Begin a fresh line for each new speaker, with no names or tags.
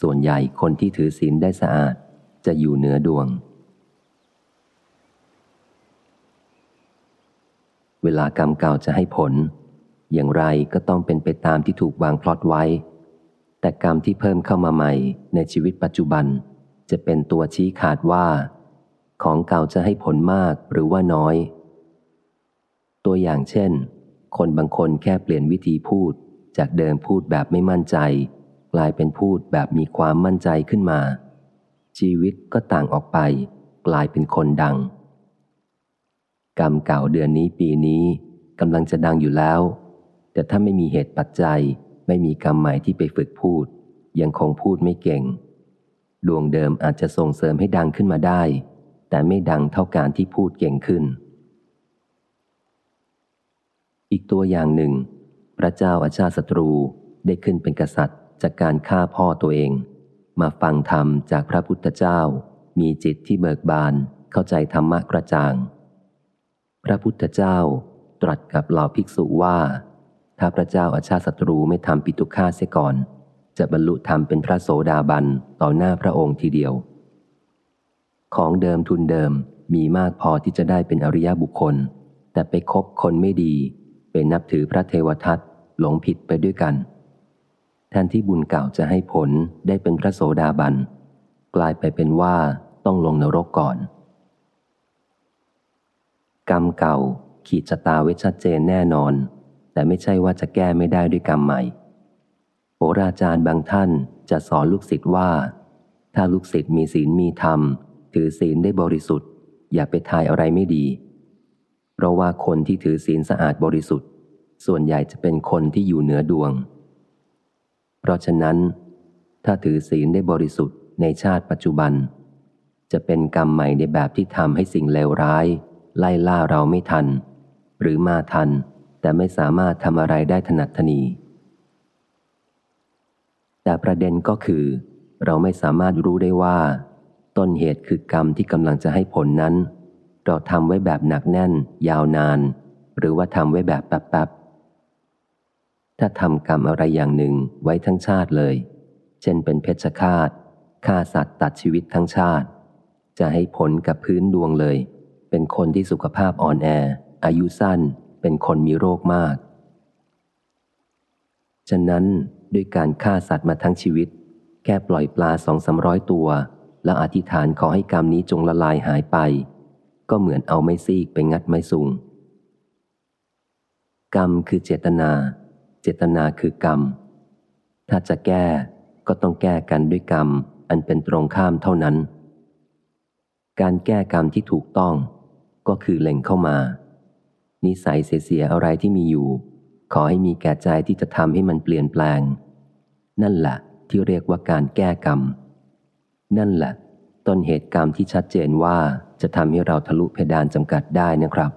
ส่วนใหญ่คนที่ถือศีลได้สะอาด จะอยู่เหนือดวง เวลากรรมเก่าจะให้ผล อย่างไรก็ต้องเป็นไปตามที่ถูกวางพลอตไว้ แต่กรรมที่เพิ่มเข้ามาใหม่ในชีวิตปัจจุบัน จะเป็นตัวชี้ขาดว่า ของเก่าจะให้ผลมากหรือว่าน้อย ตัวอย่างเช่น คนบางคนแค่เปลี่ยนวิธีพูดจากเดิมพูดแบบไม่มั่นใจ กลายเป็นพูดแบบมีความมั่นใจขึ้นมา ชีวิตก็ต่างออกไป กลายเป็นคนดัง กรรมเก่าเดือนนี้ปีนี้กำลังจะดังอยู่แล้ว แต่ถ้าไม่มีเหตุปัจจัย ไม่มีกรรมใหม่ที่ไปฝึกพูด ยังคงพูดไม่เก่ง ดวงเดิมอาจจะส่งเสริมให้ดังขึ้นมาได้ แต่ไม่ดังเท่าการที่พูดเก่งขึ้น อีกตัวอย่างหนึ่ง พระเจ้าอาชาศัตรูได้ขึ้นเป็นกษัตริย์ จากการฆ่าพ่อตัวเอง มาฟังธรรมจากพระพุทธเจ้า มีจิตที่เบิกบานเข้าใจธรรมะกระจ่าง พระพุทธเจ้าตรัสกับเหล่าภิกษุว่า ถ้าพระเจ้าอาชาศัตรูไม่ทำปิตุฆาเสียก่อน จะบรรลุธรรมเป็นพระโสดาบันต่อหน้าพระองค์ทีเดียว ของเดิมทุนเดิมมีมากพอที่จะได้เป็นอริยบุคคล แต่ไปคบคนไม่ดีเป็นนับถือพระเทวทัตหลงผิดไปด้วยกัน แทนที่บุญเก่าจะให้ผลได้เป็นพระโสดาบัน กลายไปเป็นว่าต้องลงนรกก่อน กรรมเก่าขีดชะตาไว้ชัดเจนแน่นอน แต่ไม่ใช่ว่าจะแก้ไม่ได้ด้วยกรรมใหม่โหราจารย์บางท่านจะสอนลูกศิษย์ว่า ถ้าลูกศิษย์มีศีลมีธรรม ถือศีลได้บริสุทธิ์ อย่าไปทายอะไรไม่ดี เพราะว่าคนที่ถือศีลสะอาดบริสุทธิ์ ส่วนใหญ่จะเป็นคนที่อยู่เหนือดวง เพราะฉะนั้น ถ้าถือศีลได้บริสุทธิ์ในชาติปัจจุบัน จะเป็นกรรมใหม่ในแบบที่ทำให้สิ่งเลวร้าย ไล่ล่าเราไม่ทัน หรือมาทัน แต่ไม่สามารถทำอะไรได้ถนัดทนีแต่ประเด็นก็คือ เราไม่สามารถรู้ได้ว่า ต้นเหตุคือกรรมที่กำลังจะให้ผลนั้น เราทำไว้แบบหนักแน่น ยาวนาน หรือว่าทำไว้แบบแป๊บ ถ้าทำกรรมอะไรอย่างหนึ่งไว้ทั้งชาติเลย เช่นเป็นเพชฌฆาตฆ่าสัตว์ตัดชีวิตทั้งชาติ จะให้ผลกับพื้นดวงเลย เป็นคนที่สุขภาพอ่อนแอ อายุสั้น เป็นคนมีโรคมาก ฉะนั้นด้วยการฆ่าสัตว์มาทั้งชีวิต แค่ปล่อยปลาสองสามร้อยตัว แล้วอธิษฐานขอให้กรรมนี้จงละลายหายไป ก็เหมือนเอาไม้ซีกไปงัดไม้สูงกรรมคือเจตนา เจตนาคือกรรม ถ้าจะแก้ก็ต้องแก้กันด้วยกรรม อันเป็นตรงข้ามเท่านั้น การแก้กรรมที่ถูกต้อง ก็คือเล็งเข้ามา นิสัยเสียอะไรที่มีอยู่ ขอให้มีแก่ใจที่จะทำให้มันเปลี่ยนแปลง นั่นแหละที่เรียกว่าการแก้กรรม นั่นแหละต้นเหตุกรรมที่ชัดเจนว่าจะทำให้เราทะลุเพดานจำกัดได้นะครับ